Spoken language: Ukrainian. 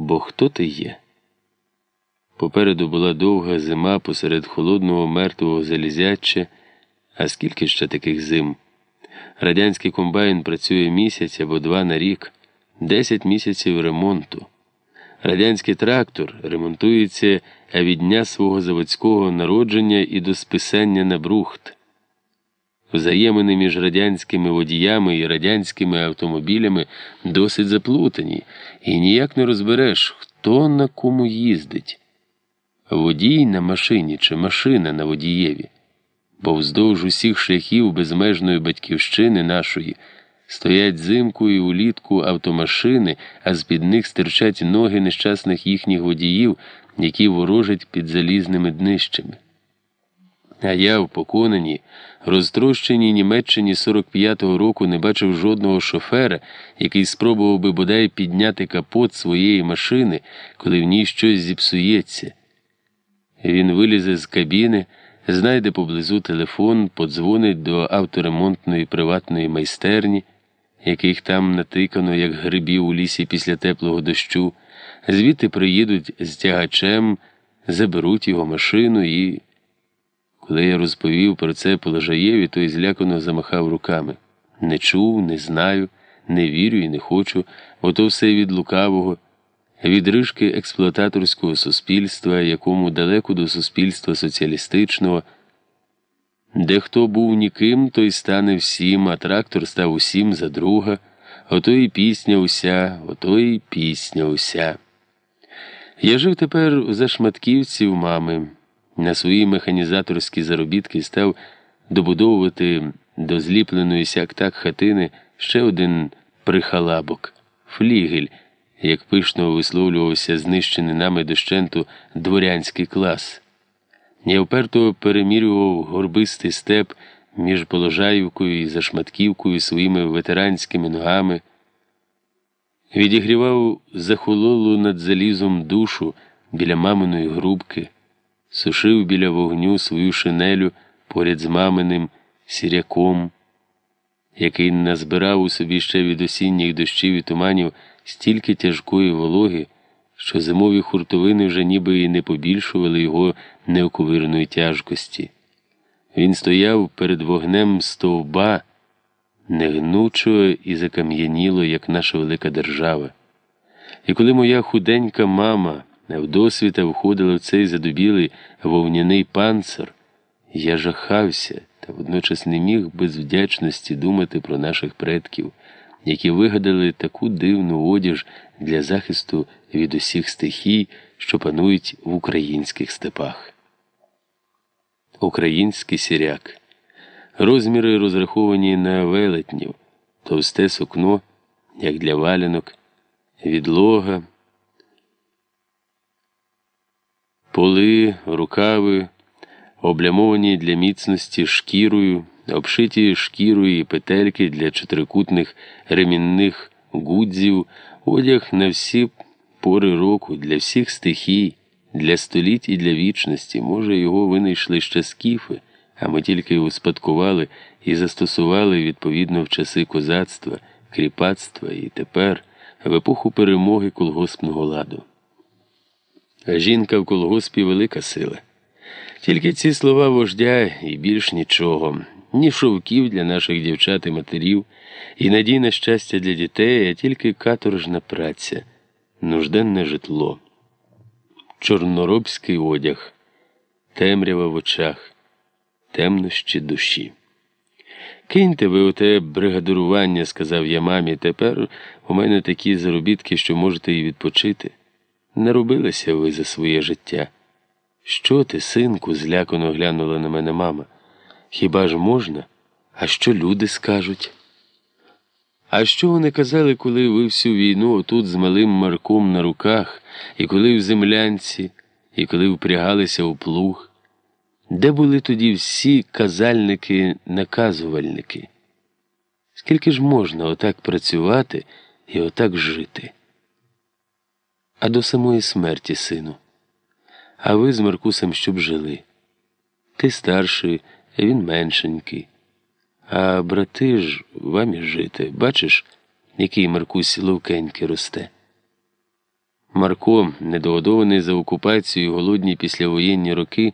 Бо хто ти є? Попереду була довга зима посеред холодного мертвого залізяча, а скільки ще таких зим? Радянський комбайн працює місяць або два на рік, десять місяців ремонту. Радянський трактор ремонтується від дня свого заводського народження і до списання на брухт. Взаємини між радянськими водіями і радянськими автомобілями досить заплутані, і ніяк не розбереш, хто на кому їздить водій на машині чи машина на водієві. Бо вздовж усіх шляхів безмежної батьківщини нашої стоять зимку і улітку автомашини, а з під них стирчать ноги нещасних їхніх водіїв, які ворожать під залізними днищами. А я в поконанні, розтрощеній Німеччині 45-го року не бачив жодного шофера, який спробував би бодай підняти капот своєї машини, коли в ній щось зіпсується. Він вилізе з кабіни, знайде поблизу телефон, подзвонить до авторемонтної приватної майстерні, яких там натикано, як грибів у лісі після теплого дощу, звідти приїдуть з тягачем, заберуть його машину і. Коли я розповів про це Положаєві, той злякано замахав руками. Не чув, не знаю, не вірю і не хочу, ото все від лукавого, від рижки експлуататорського суспільства, якому далеко до суспільства соціалістичного, де хто був ніким, той стане всім, а трактор став усім за друга, ото і пісня уся, ото і пісня уся. Я жив тепер за шматківці в мами на свої механізаторські заробітки став добудовувати до зліпленої сяк так хатини ще один прихалабок флігель, як пишно висловлювався знищений нами дощенту дворянський клас. Я вперто перемірював горбистий степ між Положаївкою і Зашматківкою своїми ветеранськими ногами, відігрівав захололу над залізом душу біля маминої грубки сушив біля вогню свою шинелю поряд з маминим сіряком, який назбирав у собі ще від осінніх дощів і туманів стільки тяжкої вологи, що зимові хуртовини вже ніби і не побільшували його неоковирної тяжкості. Він стояв перед вогнем стовба, негнучого і закам'яніло, як наша велика держава. І коли моя худенька мама вдосвіта входила в цей задубілий вовняний панцир, я жахався та водночас не міг без вдячності думати про наших предків, які вигадали таку дивну одіж для захисту від усіх стихій, що панують в українських степах. Український сіряк. Розміри розраховані на велетнів, товсте сукно, як для валянок, відлога. Поли, рукави, облямовані для міцності шкірою, обшиті шкірою і петельки для чотирикутних ремінних гудзів, одяг на всі пори року, для всіх стихій, для століть і для вічності. Може, його винайшли ще скіфи, а ми тільки успадкували і застосували відповідно в часи козацтва, кріпацтва і тепер в епоху перемоги колгоспного ладу. Жінка в колгоспі велика сила. Тільки ці слова вождя і більш нічого, ні шовків для наших дівчат і матерів, і надійне щастя для дітей, а тільки каторжна праця, нужденне житло, чорноробський одяг, темрява в очах, темнощі душі. Киньте ви у те бригадурування, сказав я мамі, тепер у мене такі заробітки, що можете і відпочити. Не робилися ви за своє життя. Що ти, синку? злякано глянула на мене мама. Хіба ж можна? А що люди скажуть? А що вони казали, коли ви всю війну отут з малим Марком на руках, і коли в землянці, і коли впрягалися у плуг? Де були тоді всі казальники-наказувальники? Скільки ж можна отак працювати і отак жити? А до самої смерті, сину. А ви з Маркусом щоб жили. Ти старший, він меншенький. А брати ж вам і жити. Бачиш, який Маркусь ловкенький росте. Марко, недогодований за окупацію, голодні післявоєнні роки.